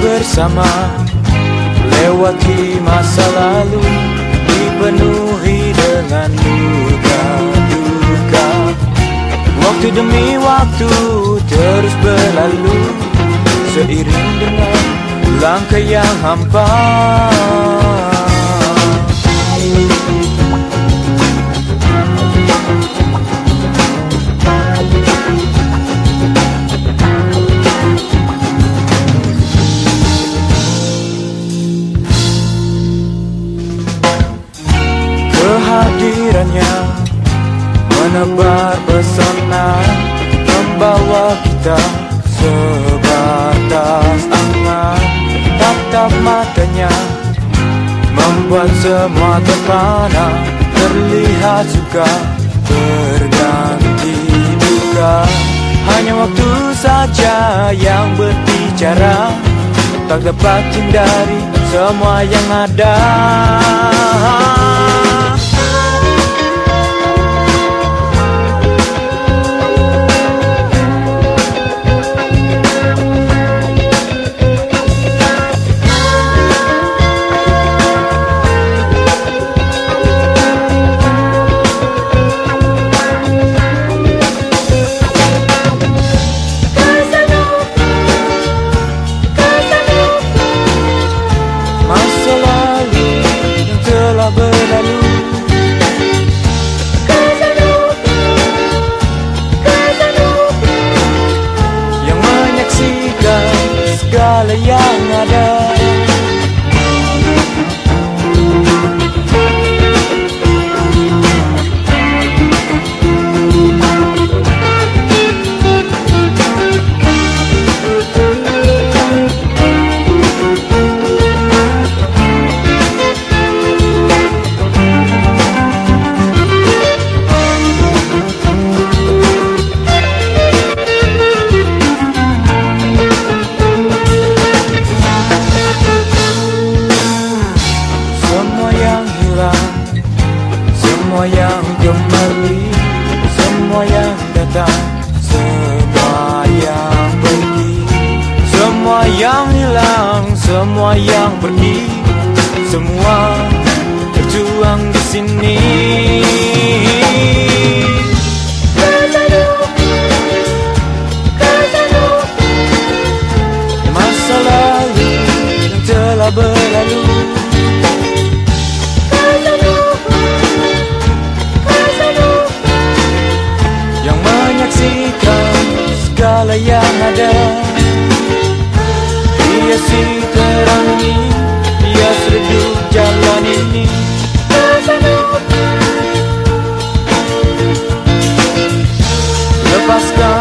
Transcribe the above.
bersama. Lewati masa lalu Dipenuhi dengan duka-duka Waktu demi waktu terus berlalu Seiring dengan langkah yang hampa kehadirannya Menebar pesona Membawa kita sebatas angan. Tatap matanya Membuat semua terpana. Terlihat suka Berganti duka Hanya waktu saja yang berbicara. Tak dapat hindari semua yang ada segala yang ada Semua yang datang. Semua yang pergi. Semua yang hilang Semua yang pergi. Semua tertuang di sini. Masa lalu yang telah berlalu ada. Hiasi terang ini Hias redup jalan ini. Lepaskan